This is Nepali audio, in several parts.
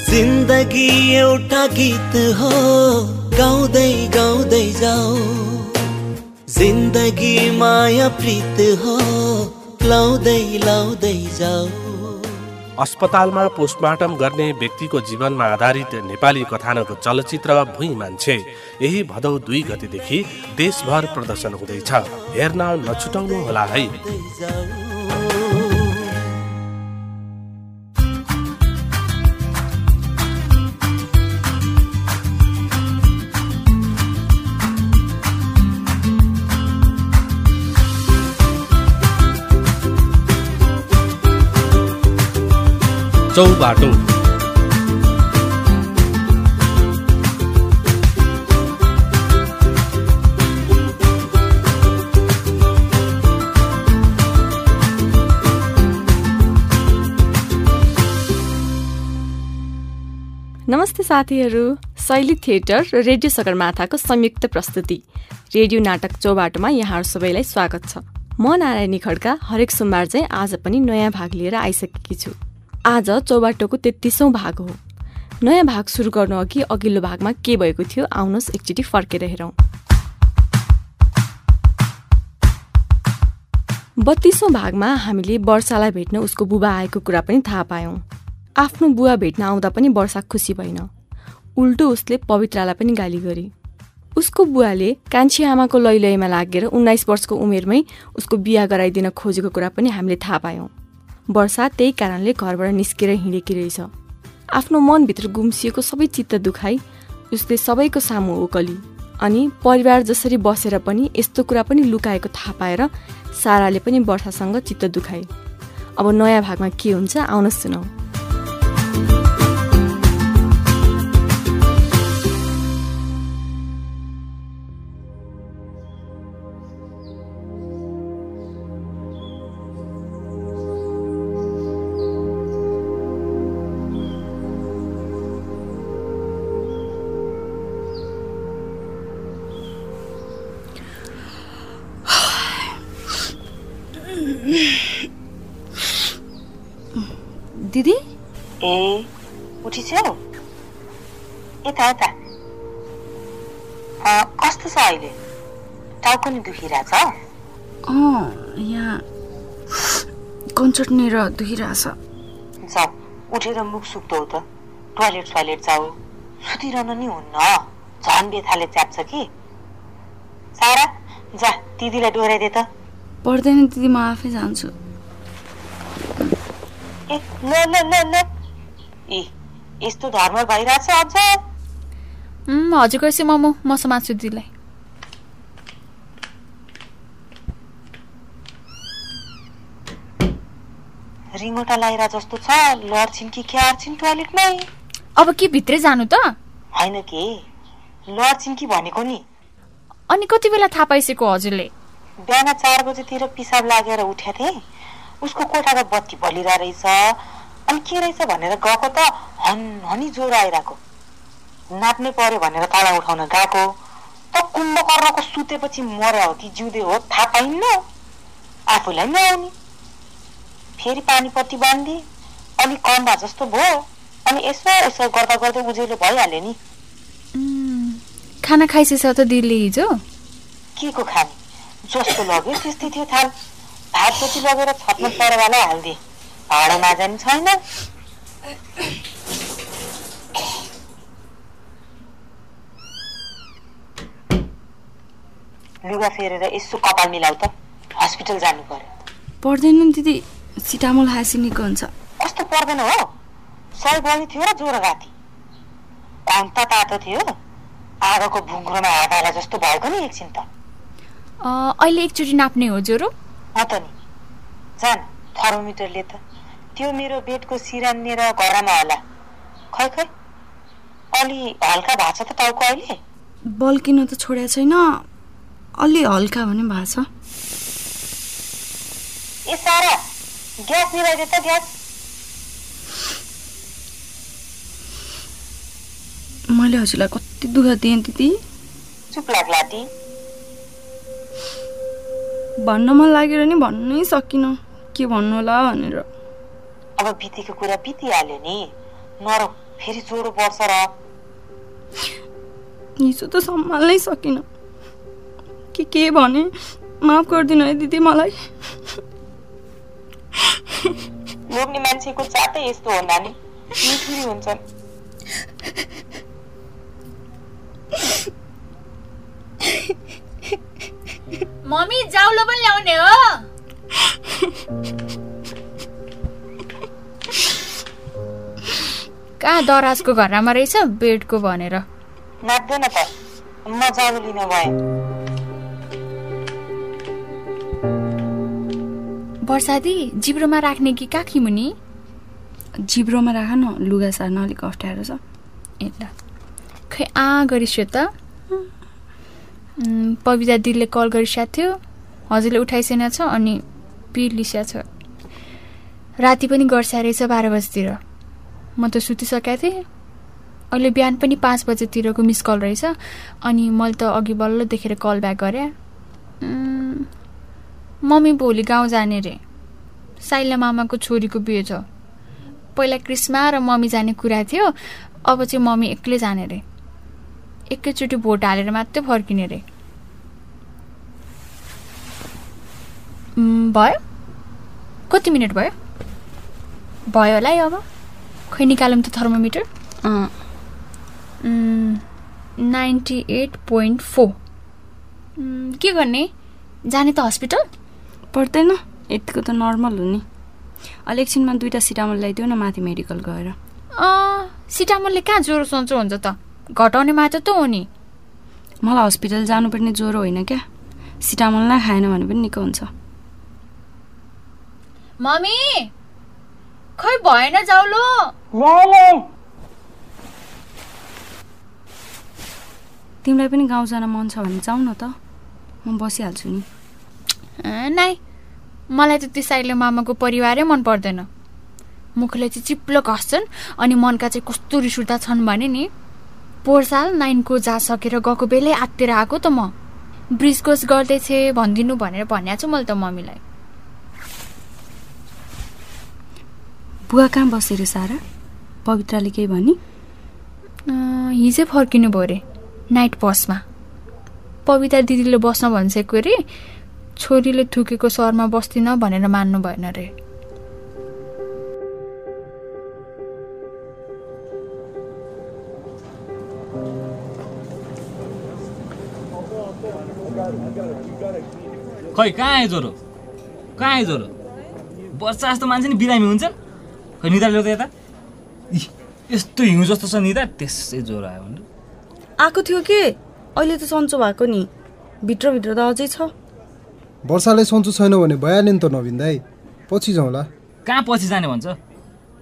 जिन्दगी एउटा गीत हो गाउँदै गाउँदै जाऊ। जिन्दगी माया प्रीत हो लाउँदै लाउँदै जाऊ। अस्पतालमा पोस्टमार्टम गर्ने व्यक्तिको जीवनमा आधारित नेपाली कथानक चलचित्र भुइँ मान्छे। यही भदौ दुई गतिदेखि देशभर प्रदर्शन हुँदैछ। हेर्न नछुटाउनु होला है चौबाटो नमस्ते साथीहरू। शैली थिएटर र रेडियो सगरमाथाको संयुक्त प्रस्तुति। रेडियो नाटक चौबाटोमा यहाँहरू सबैलाई स्वागत छ। म नारायणी खड्का हरेक सोमबार चाहिँ आज पनि नयाँ भाग लिएर आइसकेकी छु। आज चौबाटोको तेत्तिसौँ भाग हो। नयाँ भाग सुरु गर्नु अघि अघिल्लो भागमा के भएको थियो आउनुहोस् एकचोटि फर्केर हेरौँ। बत्तीसौँ भागमा हामीले वर्षालाई भेट्न उसको बुबा आएको कुरा पनि थाहा पायौँ। आफ्नो बुवा भेट्न आउँदा पनि वर्षा खुसी भएन। उल्टो उसले पवित्रालाई पनि गाली गरे। उसको बुवाले कान्छी आमाको लैलैमा लागेर उन्नाइस वर्षको उमेरमै उसको बिहा गराइदिन खोजेको कुरा पनि हामीले थाहा पायौँ। वर्षा त्यही कारणले घरबाट निस्केर हिँडेकी रहेछ। आफ्नो मनभित्र गुम्सिएको सबै चित्त दुखाई उसले सबैको सामु ओकली अनि परिवार जसरी बसेर पनि यस्तो कुरा पनि लुकाएको थाहा पाएर साराले पनि वर्षासँग चित्त दुखाए। अब नयाँ भागमा के हुन्छ आउन सुनौ उठिस्यौ यता यता कस्तो छ अहिले टाउको नि दुखिरहेछ अँ यहाँ कन्सर्ट र दुखिरहेछ जाऊ उठेर मुख सुक्दो त टोयलेट सोइलेट जाऊ सुतिरहनु नि हुन्न झन् बेथाले च्याप्छ कि सारा जा दिदीलाई डोराइदे त पर्दैन दिदी म आफै जान्छु ए ल ल ल ल ए यस्तो धर्म भइरहेछ अझ उम्, हजुरको यसै मोमो? म समात्छु दिदीलाई रिङ्गोटा लाइरा जस्तो छ लड्छिन् कि क्यार्छिन् टोयलेटमै अब के भित्रै जानु त? होइन के? लड्छिन् कि भनेको नि? अनि कति बेला थाहा पाइसक्यो हजुरले? बिहान चार बजेतिर पिसाब लागेर उठेको थिएँ उसको कोठाको बत्ती बलिरहेको रहेछ अनि के रहेछ भनेर गएको त हन हनी ज्वरो आइरहेको। नाप्नै पर्यो भनेर ताला उठाउन गएको। त कुम्भकर्णको सुतेपछि मर्यो हो कि जिउँदै हो थाहा पाइन्न। आफूलाई पनि आउने। फेरि पानीपट्टि बाँधिदिए अलिक कन्दा जस्तो भयो। अनि यसो यसो गर्दा गर्दै उजेलो भइहाल्यो नि। खाना खाइसकेछ त दिदीले हिजो? के को खाने? जस्तो लग्यो त्यस्तै थियो थाल। भात जति लगेर छतमा परेवालाई हालिदिए। भाडा नजाने छैन। लुगा फेरेर यसो कपाल मिलाउ त। हस्पिटल जानु पर्यो। पर्दैन दिदी सिटामोल खाएपछि निको हुन्छ कस्तो पर्दैन हो? सय बढी थियो र ज्वरो राति। तातो थियो। आगोको भुङ्ग्रोमा हात जस्तो भएको नि एकछिन त। अहिले एकचोटि नाप्ने हो ज्वरो। त नि। जान थर्मोमिटरले त। त्यो मेरो बेडको सिरानिएर घरमा होला। खै खै? अलि हल्का भएको छ त टाउको अहिले। बल्किन त छोडेको छैन। अलि हल्का भने भएको छ। ए सारा ग्यास मिलाइदे त ग्यास। मैले हजुरलाई कति दुःख दिएँ दिदी। चुप लाग्ला ती भन्न मन लागेर नि भन्नै सकिनँ। के भन्नु होला भनेर। अब बितेको कुरा बितिहाल्यो नि। नरौ फेरि ज्वरो बढ्छ र। हिजो त सम्हाल्नै सकिनँ। के के भने? माफ गरिदिनु है दिदी मलाई। लोग्ने मान्छेको जातै यस्तो हो नानी। मिठुरी हुन्छन्। मम्मी जाउलो पनि ल्याउने हो। कहाँ दराजको घरमा रहेछ? बेडको भनेर। नाच्दैन त। म जाडो लिन गएँ वर्षादी जिब्रोमा राख्ने कि काखी मुनि? जिब्रोमा राख न लुगा सार्न अलिक अप्ठ्यारो छ। ए ल। खै आ गरिस्यो त? पविता दिदीले कल गरिसकेको थियो। हजुरले उठाइसेन छ अनि पिर लिस्या छ। राति पनि गर्स्या रहेछ बाह्र बजीतिर। म त सुतिसकेको थिएँ। अहिले बिहान पनि पाँच बजेतिरको मिस कल रहेछ अनि मैले त अघि बल्ल देखेर कल ब्याक गरेँ। मम्मी भोलि गाउँ जाने रे। साइला मामाको छोरीको बिहे छ। पहिला क्रिस्मा र मम्मी जाने कुरा थियो अब चाहिँ मम्मी एक्लै जाने रे। एकैचोटि भोट हालेर मात्रै फर्किने रे। भयो? कति मिनट भयो? भयो होला है अब। खै निकालौँ त thermometer? Ninety eight point four. के गर्ने? जाने त हस्पिटल? पर्दैन। यतिको त नर्मल हो नि। अलि एकछिनमा दुइटा सिटामल ल्याइदिउ न माथि मेडिकल गएर। सिटामोलले कहाँ ज्वरो सन्चो हुन्छ त? घटाउने मात्र त हो नि। मलाई हस्पिटल जानुपर्ने ज्वरो होइन क्या। सिटामल नै खाएन भने पनि निको हुन्छ। मम्मी! खै भएन जाउलो। तिमीलाई पनि गाउँ जान मन छ भने जाउँ न त। म बसिहाल्छु नि। नाइ मलाई त त्यो साइले मामाको परिवारै मन पर्दैन। मुखले चाहिँ चिप्लो घस्छन् अनि मनका चाहिँ कस्तो रिस उठ्दा छन् भने नि पोहोर साल नाइनको जा सकेर गएको बेलै आत्तिर आएको त म। ब्रिजकोस गर्दैछे भनिदिनु भनेर भन्या छु मैले त मम्मीलाई। बुवा कहाँ बसेँ रे सारा? पवित्राले केही भनी? अँ, हिजै फर्किनु भयो अरे नाइट बसमा। पविता दिदीले बस्न भनिसकेको अरे छोरीले थुकेको सहरमा बस्दिनँ भनेर मान्नु भएन अरे। खै कहाँ आयो ज्वरो? कहाँ आयो ज्वरो? वर्षा जस्तो मान्छे नि बिरामी हुन्छन्। खै निदा ल्याउ त यता? इ यस्तो हिउँ जस्तो छ निदा त्यसै ज्वरो आयो भने आएको थियो के? अहिले त सन्चो भएको नि। भित्रभित्र त अझै छ। वर्षालाई सन्चो छैन भने भइहाल्यो नि त नवीन दाई। पछि जाउँला कहाँ पछि जाने भन्छ?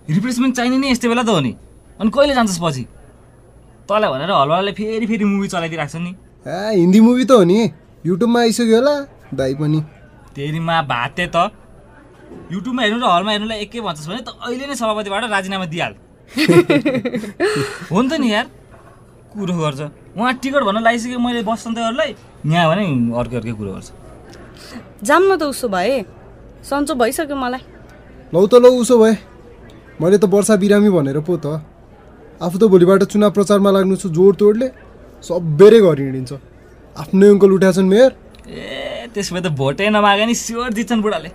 रिप्लेसमेन्ट चाहिने नै यस्तो बेला त हो नि। अनि कहिले जान्छस् पछि? तँलाई भनेर हलवालाले फेरि फेरि मुभी चलाइदिइरहेको छ नि। ए हिन्दी मुभी त हो नि। युट्युबमा आइसक्यो होला दाई पनि। तेरिमा भाते त। युट्युबमा हेर्नु र हलमा हेर्नुलाई एकै भन्छस् भने त अहिले नै सभापतिबाट राजीनामा दिइहाल। हो नि त नि यार। कुरो गर्छ। उहाँ टिकट भन्न लगाइसक्यो मैले बसन्तहरूलाई यहाँ भने अर्कै अर्कै कुरो गर्छ। जाम न त उसो भए। सन्चो भइसक्यो मलाई। लौ त लौ उसो भए। मैले त वर्षा बिरामी भनेर पो त। आफू त भोलिबाट चुनाव प्रचारमा लाग्नु छु जोड तोडले। सबेरै घर हिँडिन्छ। आफ्नै अङ्कल उठाएछन् मेयर। ए त्यसो भए त भोटै नमागे नि स्योर जित्छन् बुढाले।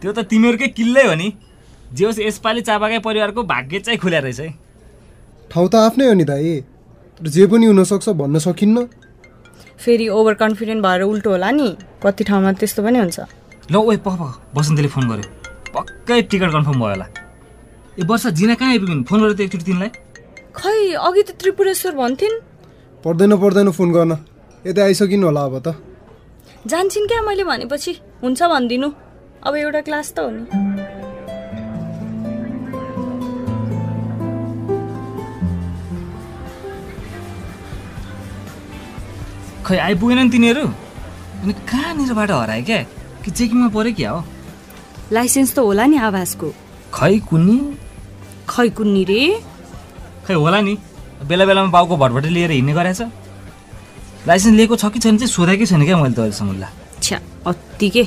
त्यो त तिमीहरूकै किल्लै हो नि। जे होस् यसपालि चापाकै परिवारको भाग्य चाहिँ खुल्या रहेछ है। ठाउँ त आफ्नै हो नि दाई। तर जे पनि हुनसक्छ भन्न सकिन्न। फेरि ओभर कन्फिडेन्ट भएर उल्टो होला नि। कति ठाउँमा त्यस्तो पनि हुन्छ। ल ओए पख पख बसन्तले फोन गर्यो। पक्कै टिकट कन्फर्म भयो होला। ए वर्षा जिना कहाँ आइपुग्नु फोन गरेर त एकचोटि तिमीलाई खै अघि त त्रिपुरेश्वर भन्थिन्। पर्दैन पर्दैन फोन गर्न। यतै आइसकिनु होला अब त। जान्छन् क्या मैले भनेपछि? हुन्छ भनिदिनु। अब एउटा क्लास त हो नि। खै आइपुगेनन् तिनीहरू? अनि कहाँनिरबाट हरायो क्या? कि चेकिङमा पऱ्यो क्या हो? लाइसेन्स त होला नि आवासको खै कुन्नी? खै कुन्नी रे? खै होला नि। बेला बेलामा बाउको भटभट लिएर हिँड्ने गरेछ लाइसेन्स लिएको छ कि छैन चाहिँ सोधेकै छैन क्या मैले त अहिलेसम्म ला छ्या अति के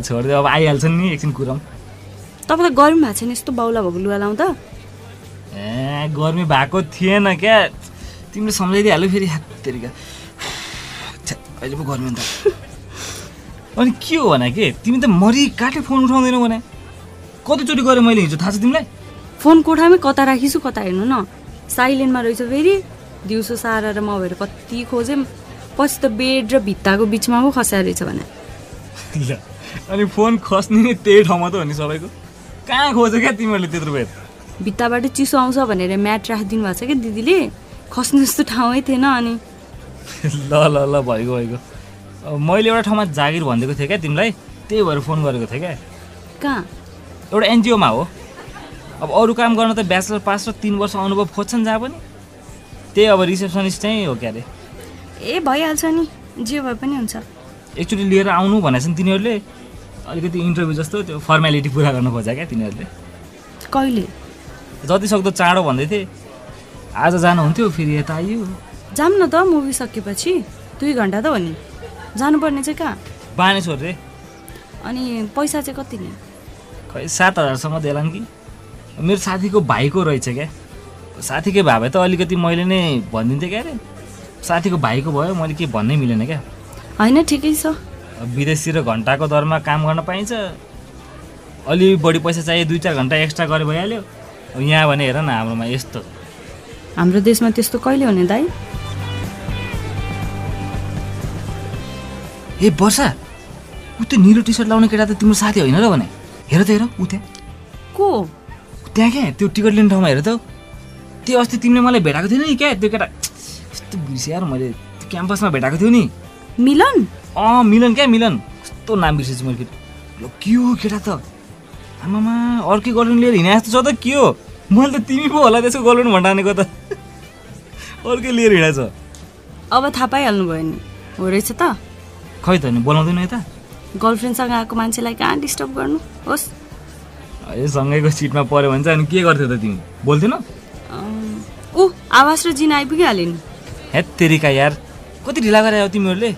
छोडिदियो अब आइहाल्छन् नि एकछिन कुरम। तपाईँलाई गरौँ भएको छैन यस्तो बाउला भएको लुगा लाउँदा? ए गर्मी भएको थिएन क्या। तिमीले सम्झाइदिइहाल्यो फेरि छ्या, अहिले पो गर्मी अन्त अनि के हो भने के? तिमी त मरि काटे फोन उठाउँदैनौ भने। कतिचोटि गरेँ मैले हिजो थाहा छ तिमीलाई? फोन कोठामै कता राखिछु कता हेर्नु न। साइलेन्टमा रहेछ फेरि। दिउँसो सारा र म भएर कति खोजेँ। पछि त बेड र भित्ताको बिचमा पो खसाएर रहेछ भने। अनि फोन खस्ने नि त्यही ठाउँमा त हो नि सबैको। कहाँ खोज्यो क्या तिमीहरूले त्यत्रो बेर भित्ताबाट चिसो आउँछ भनेर म्याट राखिदिनु भएको छ क्या दिदीले। खस्ने जस्तो ठाउँै थिएन अनि। ल ल ल भइगयो भइगयो। अब मैले एउटा ठाउँमा जागिर भनिदिएको थिएँ क्या तिमीलाई। त्यही भएर फोन गरेको थिएँ क्या। कहाँ? एउटा एनजिओमा हो। अब अरू काम गर्न त ब्याचलर पास र तिन वर्ष अनुभव खोज्छन् जहाँ पनि। त्यही अब रिसेप्सनिस्ट चाहिँ हो क्या अरे ए भइहाल्छ नि। जे भए पनि हुन्छ। एकचोटि लिएर आउनु भनेको छन् तिनीहरूले। अलिकति इन्टरभ्यू जस्तो त्यो फर्मेलिटी पुरा गर्न खोज्छ क्या तिनीहरूले। कहिले? जतिसक्दो चाँडो भन्दै थिएँ। आज जानुहुन्थ्यो फेरि यता आइयो। जाऊँ न त मुभी सकेपछि। दुई घन्टा त हो नि। जानुपर्ने चाहिँ कहाँ? बानेश्वर रे। अनि पैसा चाहिँ कति नि खै सात हजारसम्म देलान् कि। मेरो साथीको भाइको रहेछ क्या। साथीकै भए भए त अलिकति मैले नै भनिदिन्थेँ क्या अरे साथीको भाइको भयो मैले के भन्नै मिलेन क्या। होइन ठिकै छ। अब विदेशतिर घन्टाको दरमा काम गर्न पाइन्छ। अलि बढी पैसा चाहियो दुई चार घन्टा एक्स्ट्रा गरे भइहाल्यो। यहाँ भने हेर न हाम्रोमा यस्तो। हाम्रो देशमा त्यस्तो कहिले हुने दाइ ए वर्षा ऊ त्यो निलो टी सर्ट लाउने केटा त तिम्रो साथी होइन र भने? हेर त हेर ऊ त्यहाँ। को? त्यहाँ क्या त्यो टिकट लिने ठाउँमा हेर त। त्यो अस्ति तिमीले मलाई भेटाएको थिएन नि क्या त्यो केटा। कस्तो बिर्सियो यार मैले त्यो क्याम्पसमा भेटाएको थियो नि। मिलन? अँ मिलन क्या मिलन? कस्तो नाम बिर्सेछु मैले फेरि? ल के हो केटा त? आमामा अर्कै गर्लफ्रेन्ड लिएर हिँडे जस्तो छ त के हो? मैले त तिमी पो होला त्यसको गर्लफ्रेन्ड भन्डानेको त। अर्कै लिएर हिँडेछ अब थाहा पाइहाल्नु भयो नि। हो रहेछ त। खै त नि बोलाउँदैन यता? गर्लफ्रेन्डसँग आएको मान्छेलाई कहाँ डिस्टर्ब गर्नु? होस्। ए सँगैको सिटमा पऱ्यो भने चाहिँ अनि के गर्थ्यौ त तिमी? बोल्थेनौ? ऊ आवाज र जिन आइपुगिहाल्यो नि। हेत तेरिका यार। कति ढिला गरे तिमीहरूले?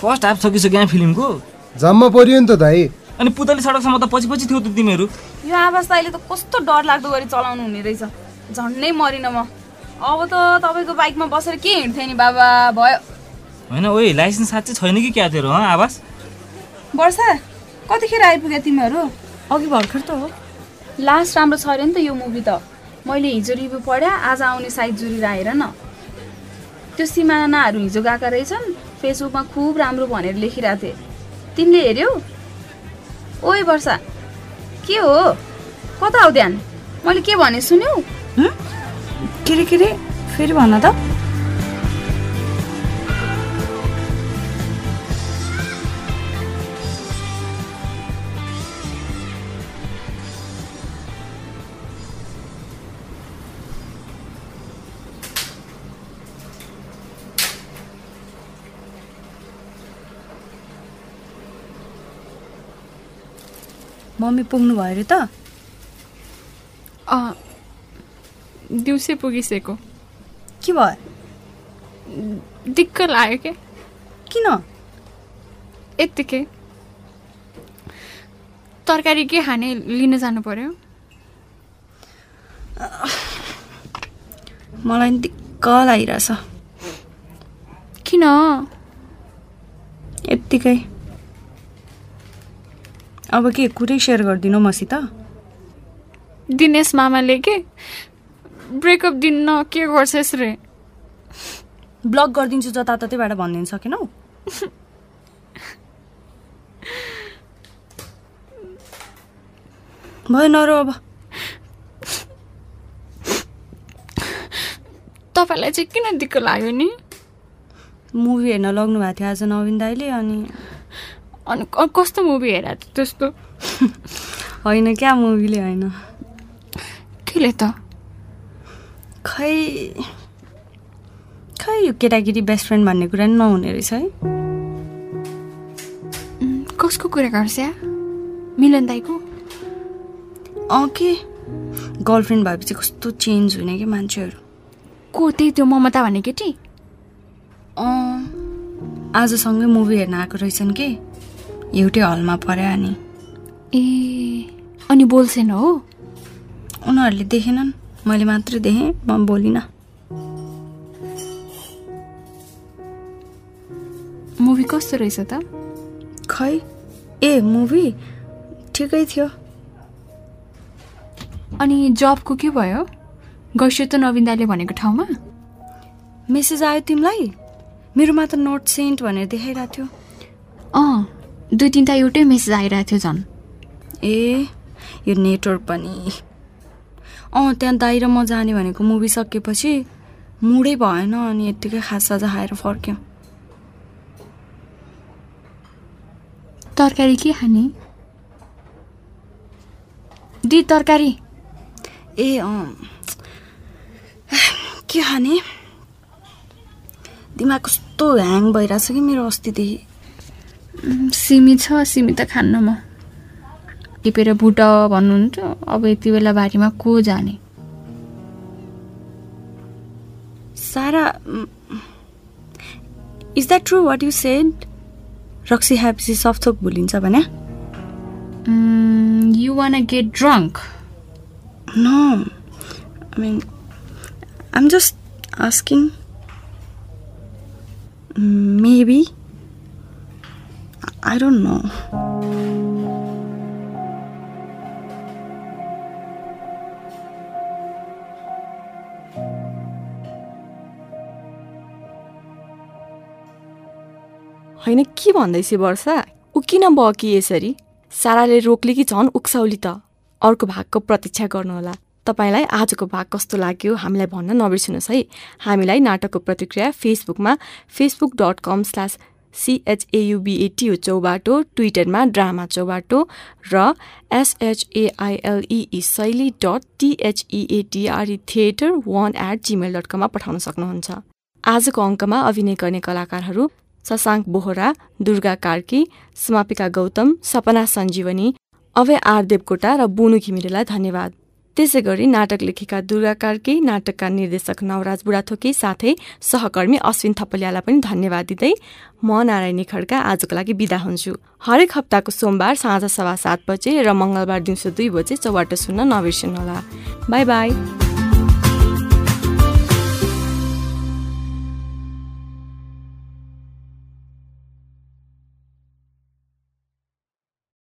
फर्स्ट हाफ सकिसक्यो यहाँ फिल्मको। जाममा परियो नि त दाइ अनि पुतली सडकसम्म त पछि पछि थियो त तिमीहरू। यो आवाज त अहिले त कस्तो डर लाग्दो गरी चलाउनु हुने रहेछ। झन्डै मरिन म। अब त तपाईँको बाइकमा बसेर के हिँड्थेँ नि बाबा? भयो। होइन ओइ लाइसेन्स साँच्चै छैन कि क्या तेरो हँ आवाज? वर्षा कतिखेर आइपुग्यो तिमीहरू? अघि भर्खर त हो। लास्ट राम्रो छ अरे नि त यो मुभी त। मैले हिजो रिभ्यू पढ्या आज आउने साइज जुरेर आएर न। त्यो सिमानाहरू हिजो गएका रहेछन् फेसबुकमा खुब राम्रो भनेर लेखिरहेको थिएँ। तिमीले हेऱ्यौ? ओइ वर्षा के हो? कता हो ध्यान? मैले के भने सुन्यौ? के रे के रे? फेरि भन त। मम्मी पुग्नु भयो अरे त? अँ दिउँसै पुगिसकेको। के भयो? दिक्क लाग्यो के? किन? यत्तिकै। तरकारी के खाने लिन जानु पर्यो? मलाई नि दिक्क लागिरहेछ। किन? यत्तिकै। अब के कुरै सेयर गरिदिनु मसित दिनेश मामाले के? ब्रेकअप दिन्न के गर्छस् रे ब्लक गरिदिन्छु जताततैबाट भनिदिनु सकेनौ भयो नरो अब। तपाईँलाई चाहिँ किन दिक्क लाग्यो नि? मुभी हेर्न लग्नु भएको थियो आज नवीन दाईले अनि अनि कस्तो मुभी हेर त्यस्तो? होइन क्या मुभीले होइन? केले त? खै खै यो केटाकेटी बेस्ट फ्रेन्ड भन्ने कुरा नि नहुने रहेछ है? कसको कुरा गर्छ मिलन दाईको? अँ के? गर्लफ्रेन्ड भएपछि कस्तो चेन्ज हुने कि मान्छेहरू? को त्यही त्यो ममता भन्ने केटी? अँ आजसँगै मुभी हेर्न आएको रहेछन् कि? एउटै हलमा पर्या अनि। ए अनि बोल्छेन हो? उनीहरूले देखेनन् मैले मात्रै देखेँ म बोलिनँ। मुभी कस्तो रहेछ त? खै ए मुभी ठिकै थियो। अनि जबको के भयो? गर्छु त नवीन दाले भनेको ठाउँमा। मेसेज आयो तिमीलाई? मेरोमा त नोट सेन्ट भनेर देखाइरहेको थियो। अँ दुई तिनवटा एउटै मेसेज आइरहेको थियो झन्। ए यो नेटवर्क पनि। अँ त्यहाँ दाइ र म जाने भनेको मुभी सकेपछि मुडै भएन अनि यत्तिकै खाजा खाएर फर्क्यौँ। तरकारी के खाने? दि तरकारी। ए अँ। के खाने? दिमाग कस्तो ह्याङ भइरहेछ कि मेरो अस्तिदेखि। सिमी छ सिमी त खान्न म। टिपेर बुट भन्नुहुन्छ अब यति बेला बारीमा को जाने? Sara is that true what you said रक्सी खाएपछि सफथोक भुलिन्छ भने? You want get drunk no I mean I'm just asking maybe I don't know होइन के भन्दैछ वर्षा? ऊ किन भयो कि यसरी? साराले रोक्ले कि झन् उक्साउली त? अर्को भागको प्रतीक्षा गर्नुहोला। तपाईँलाई आजको भाग कस्तो लाग्यो हामीलाई भन्न नबिर्सिनुहोस् है। हामीलाई नाटकको प्रतिक्रिया फेसबुकमा Facebook dot com slash सिएचएयुबिएटियु Chaubato ट्विटरमा ड्रामा चौबाटो र एसएचएआइएलई शैली dot टिएचइएटिआरई theatre one at Gmail dot कममा पठाउन सक्नुहुन्छ। आजको अङ्कमा अभिनय गर्ने कलाकारहरू शशाङ्क बोहरा दुर्गा कार्की समापिका गौतम सपना सञ्जीवनी अभय आर देवकोटा र बुनु घिमिरेलाई धन्यवाद। त्यसै गरी नाटक लेखेका दुर्गा कार्की नाटकका निर्देशक नवराज बुढाथोकी साथै सहकर्मी अश्विन थपलियालाई पनि धन्यवाद दिँदै म नारायणी खड्का आजको लागि बिदा हुन्छु। हरेक हप्ताको सोमबार साँझ सवा सात बजे र मङ्गलबार दिउँसो दुई बजे चौबाटो सुन्न नबिर्सिनुहोला। By by.